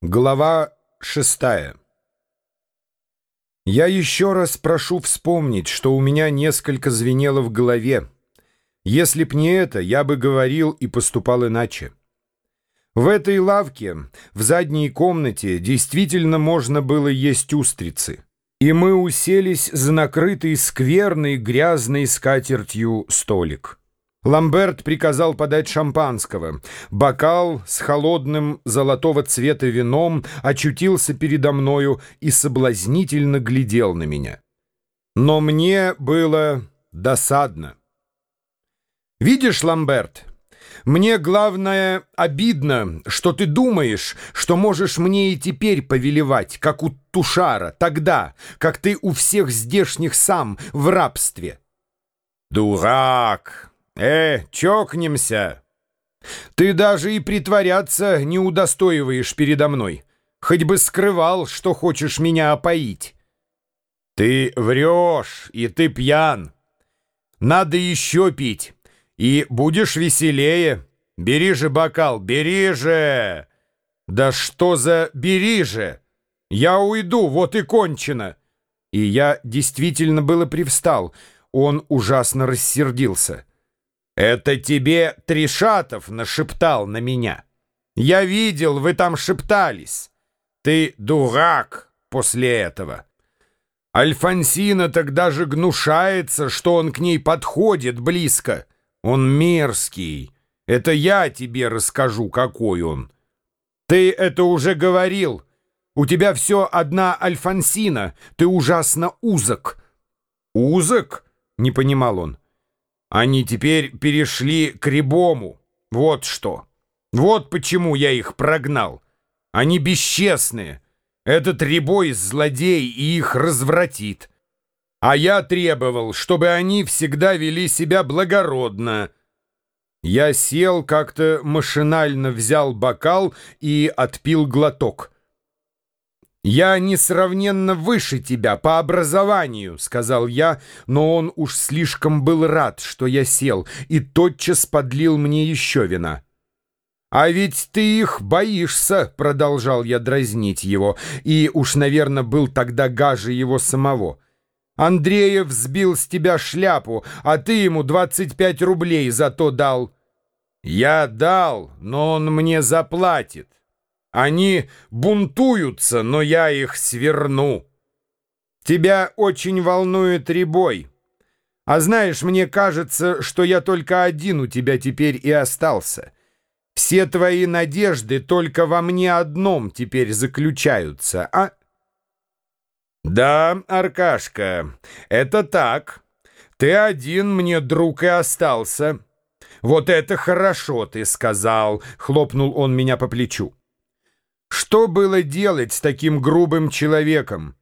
Глава шестая Я еще раз прошу вспомнить, что у меня несколько звенело в голове. Если б не это, я бы говорил и поступал иначе. В этой лавке, в задней комнате, действительно можно было есть устрицы. И мы уселись за накрытый скверной грязной скатертью столик. Ламберт приказал подать шампанского. Бокал с холодным золотого цвета вином очутился передо мною и соблазнительно глядел на меня. Но мне было досадно. «Видишь, Ламберт, мне, главное, обидно, что ты думаешь, что можешь мне и теперь повелевать, как у Тушара, тогда, как ты у всех здешних сам в рабстве». «Дурак!» «Э, чокнемся!» «Ты даже и притворяться не удостоиваешь передо мной. Хоть бы скрывал, что хочешь меня опоить». «Ты врешь, и ты пьян. Надо еще пить, и будешь веселее. Бери же бокал, бери же!» «Да что за бери же! Я уйду, вот и кончено!» И я действительно было привстал. Он ужасно рассердился. «Это тебе Тришатов нашептал на меня. Я видел, вы там шептались. Ты дурак после этого». Альфонсина тогда же гнушается, что он к ней подходит близко. Он мерзкий. Это я тебе расскажу, какой он. Ты это уже говорил. У тебя все одна Альфонсина. Ты ужасно узок. Узок? Не понимал он. Они теперь перешли к Рябому. Вот что. Вот почему я их прогнал. Они бесчестные. Этот Рябой злодей и их развратит. А я требовал, чтобы они всегда вели себя благородно. Я сел, как-то машинально взял бокал и отпил глоток. «Я несравненно выше тебя по образованию», — сказал я, но он уж слишком был рад, что я сел, и тотчас подлил мне еще вина. «А ведь ты их боишься», — продолжал я дразнить его, и уж, наверное, был тогда гаже его самого. «Андреев сбил с тебя шляпу, а ты ему 25 рублей за то дал». «Я дал, но он мне заплатит». Они бунтуются, но я их сверну. Тебя очень волнует Рябой. А знаешь, мне кажется, что я только один у тебя теперь и остался. Все твои надежды только во мне одном теперь заключаются, а? Да, Аркашка, это так. Ты один мне друг и остался. Вот это хорошо ты сказал, хлопнул он меня по плечу. Что было делать с таким грубым человеком?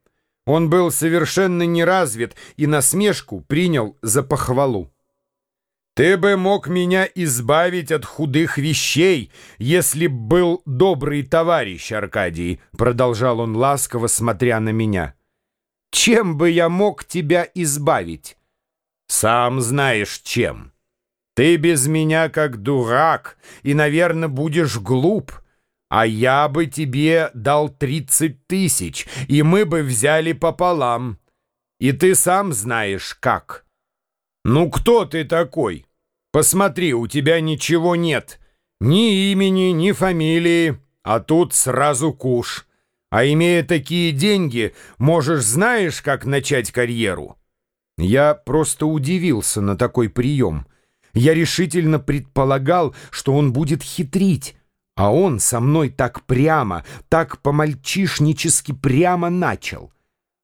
Он был совершенно неразвит и насмешку принял за похвалу. «Ты бы мог меня избавить от худых вещей, если б был добрый товарищ, Аркадий», продолжал он ласково, смотря на меня. «Чем бы я мог тебя избавить?» «Сам знаешь, чем. Ты без меня как дурак и, наверное, будешь глуп». А я бы тебе дал тридцать тысяч, и мы бы взяли пополам. И ты сам знаешь, как. Ну, кто ты такой? Посмотри, у тебя ничего нет. Ни имени, ни фамилии, а тут сразу куш. А имея такие деньги, можешь знаешь, как начать карьеру? Я просто удивился на такой прием. Я решительно предполагал, что он будет хитрить, а он со мной так прямо, так по-мальчишнически прямо начал.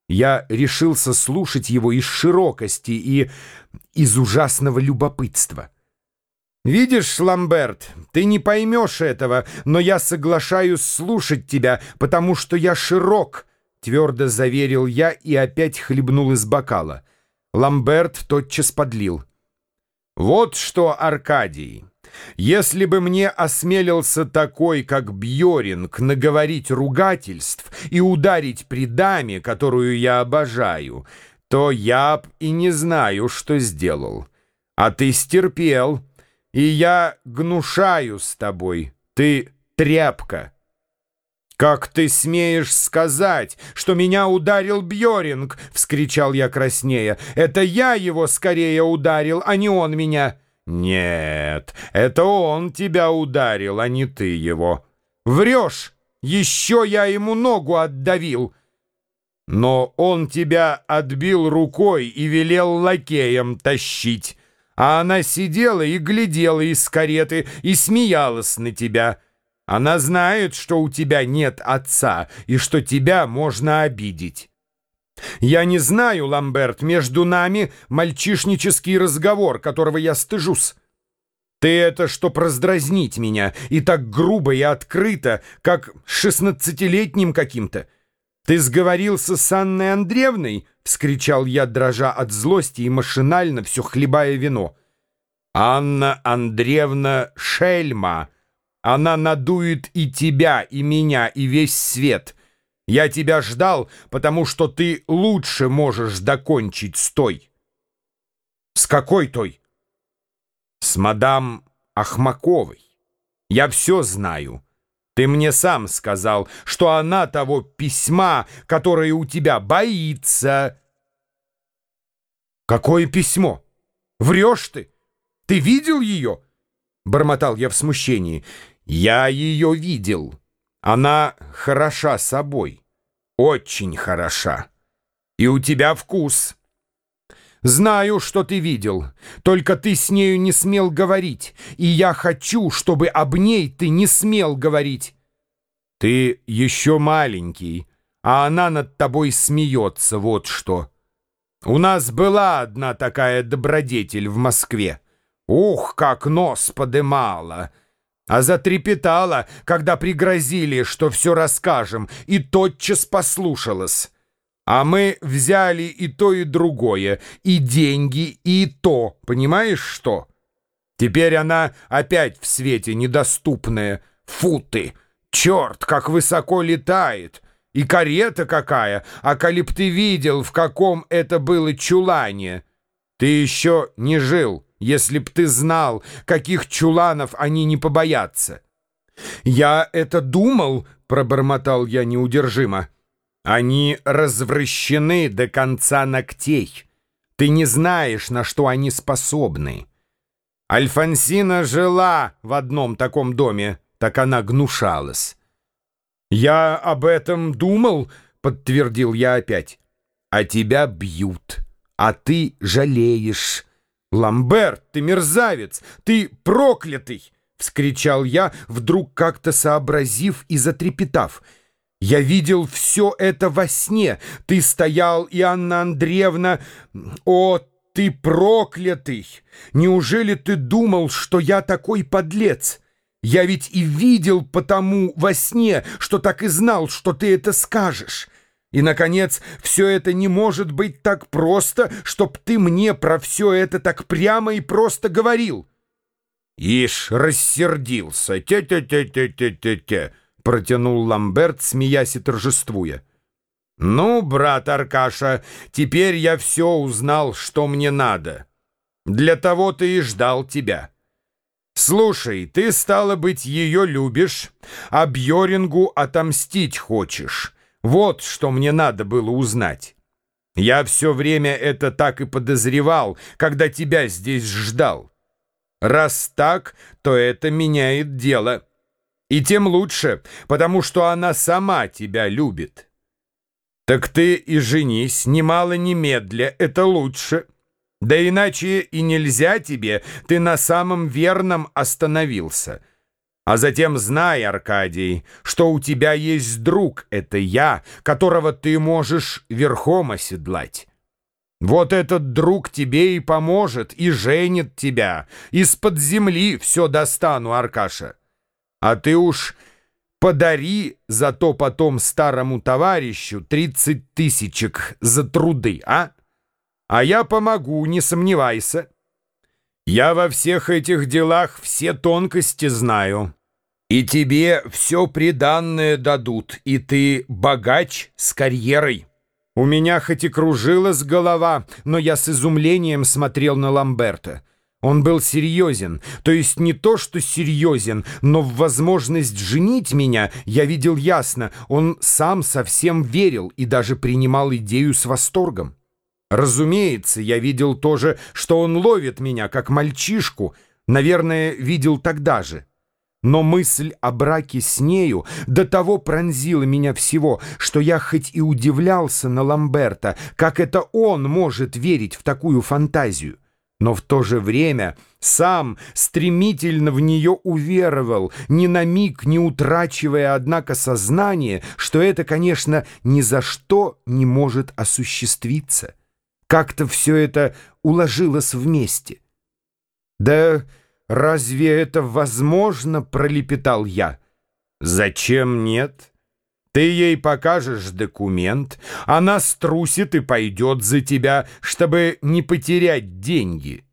Я решился слушать его из широкости и из ужасного любопытства. «Видишь, Ламберт, ты не поймешь этого, но я соглашаюсь слушать тебя, потому что я широк», — твердо заверил я и опять хлебнул из бокала. Ламберт тотчас подлил. «Вот что, Аркадий». Если бы мне осмелился такой, как Бьоринг, наговорить ругательств и ударить при даме, которую я обожаю, то я б и не знаю, что сделал. А ты стерпел, и я гнушаю с тобой, ты тряпка. «Как ты смеешь сказать, что меня ударил Бьоринг?» — вскричал я краснея. «Это я его скорее ударил, а не он меня». «Нет, это он тебя ударил, а не ты его». «Врешь! Еще я ему ногу отдавил». «Но он тебя отбил рукой и велел лакеем тащить, а она сидела и глядела из кареты и смеялась на тебя». Она знает, что у тебя нет отца и что тебя можно обидеть. Я не знаю, Ламберт, между нами мальчишнический разговор, которого я стыжусь. Ты это, чтоб раздразнить меня, и так грубо и открыто, как шестнадцатилетним каким-то. Ты сговорился с Анной Андреевной? — вскричал я, дрожа от злости и машинально все хлебая вино. «Анна Андреевна Шельма!» Она надует и тебя, и меня, и весь свет. Я тебя ждал, потому что ты лучше можешь докончить с той. С какой той? С мадам Ахмаковой. Я все знаю. Ты мне сам сказал, что она того письма, которое у тебя боится. Какое письмо? Врешь ты? Ты видел ее? Бормотал я в смущении. Я ее видел. Она хороша собой. Очень хороша. И у тебя вкус. Знаю, что ты видел. Только ты с нею не смел говорить. И я хочу, чтобы об ней ты не смел говорить. Ты еще маленький, а она над тобой смеется, вот что. У нас была одна такая добродетель в Москве. Ух, как нос подымала! А затрепетала, когда пригрозили, что все расскажем, и тотчас послушалась. А мы взяли и то, и другое, и деньги, и то, понимаешь что? Теперь она опять в свете недоступная. Фу ты! Черт, как высоко летает! И карета какая! А коли б ты видел, в каком это было чулане! Ты еще не жил!» Если б ты знал, каких чуланов они не побоятся. «Я это думал», — пробормотал я неудержимо. «Они развращены до конца ногтей. Ты не знаешь, на что они способны». Альфонсина жила в одном таком доме, так она гнушалась. «Я об этом думал», — подтвердил я опять. «А тебя бьют, а ты жалеешь». «Ламберт, ты мерзавец! Ты проклятый!» — вскричал я, вдруг как-то сообразив и затрепетав. «Я видел все это во сне. Ты стоял, и Анна Андреевна... О, ты проклятый! Неужели ты думал, что я такой подлец?» Я ведь и видел потому во сне, что так и знал, что ты это скажешь. И, наконец, все это не может быть так просто, чтоб ты мне про все это так прямо и просто говорил. Ишь, рассердился. Те-те-те-те-те-те-те, протянул Ламберт, смеясь и торжествуя. Ну, брат Аркаша, теперь я все узнал, что мне надо. Для того ты и ждал тебя. Слушай, ты, стало быть, ее любишь, а Бьорингу отомстить хочешь. Вот что мне надо было узнать. Я все время это так и подозревал, когда тебя здесь ждал. Раз так, то это меняет дело. И тем лучше, потому что она сама тебя любит. Так ты и женись, немало немедля, это лучше. Да иначе и нельзя тебе, ты на самом верном остановился». А затем знай, Аркадий, что у тебя есть друг, это я, которого ты можешь верхом оседлать. Вот этот друг тебе и поможет, и женит тебя. Из-под земли все достану, Аркаша. А ты уж подари зато потом старому товарищу тридцать тысячек за труды, а? А я помогу, не сомневайся. Я во всех этих делах все тонкости знаю. И тебе все приданное дадут, и ты богач с карьерой. У меня хоть и кружилась голова, но я с изумлением смотрел на Ламберта. Он был серьезен, то есть не то, что серьезен, но в возможность женить меня я видел ясно. Он сам совсем верил и даже принимал идею с восторгом. Разумеется, я видел тоже, что он ловит меня, как мальчишку. Наверное, видел тогда же. Но мысль о браке с нею до того пронзила меня всего, что я хоть и удивлялся на Ламберта, как это он может верить в такую фантазию но в то же время сам стремительно в нее уверовал, ни на миг не утрачивая, однако, сознание, что это, конечно, ни за что не может осуществиться. Как-то все это уложилось вместе. «Да разве это возможно?» — пролепетал я. «Зачем нет?» Ты ей покажешь документ, она струсит и пойдет за тебя, чтобы не потерять деньги.